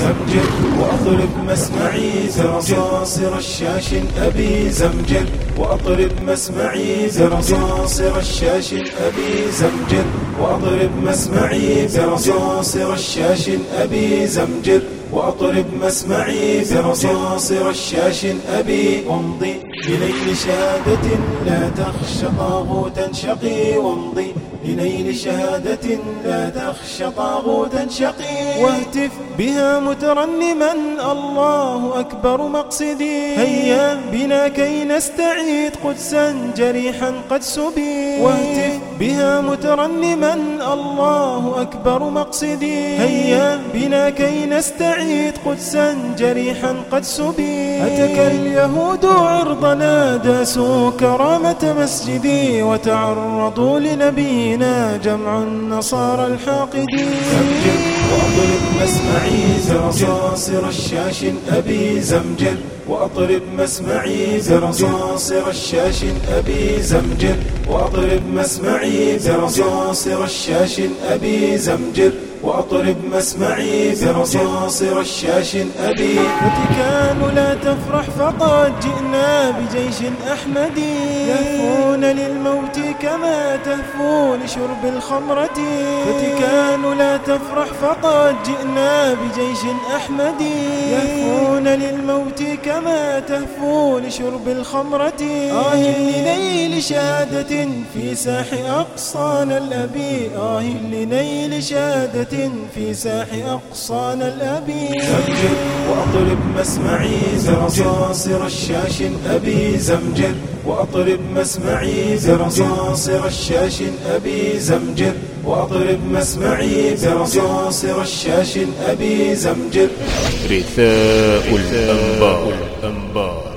زمجر وأطرب مسمعي زرصاصر الشاش أبي زمجر وأطرب مسمعي زرصاصر الشاش أبي زمجر وأطرب مسمعي برصاصر الشاش أبي زمجر وأطرب مسمعي برصاصر الشاش أبي وامضي بليل شهادة لا تخشى طاغوتا شقي. وامضي لنيل شهادة لا تخشى طاغوتا شقي. واهتف بها مترنما الله أكبر مقصدي. هيا بنا كي نستعيد قدسا جريحا قد سبي. واهتف بها مترنما. الله أكبر مقصدي. هيا بنا كي نستعيد قدسا جريحا قد سبي. أتك اليهود عرضنا داسوا كرامة مسجدي. وتعرضوا لنبينا جمع النصارى الحاقدين. زمجر وأطرب مسمعي زرصاصر الشاش أبي زمجر وأطرب مسمعي برصاصر الشاش أبي زمجر وأطرب مسمعي برصاصر الشاش أبي زمجر وأطرب مسمعي برصاصر الشاش أبي. فتكان لا تفرح فقد جئنا بجيش أحمدي يهفون للموت كما تهفو لشرب الخمرة. فتكان لا تفرح فقد جئنا بجيش أحمدي. يهفون للموت كما تهفو لشرب الخمرة. آه. لنيل شهادة في ساح أقصانا الأبي. آه لنيل شهادة في ساح أقصانا الأبي. زمجر وأطرب مسمعي برصاصر الشاش أبي زمجر وأطرب مسمعي برصاصر الشاش أبي زمجر وأطرب مسمعي برصاصر الشاش أبي زمجر. رثاء الأنبار, الأنبار.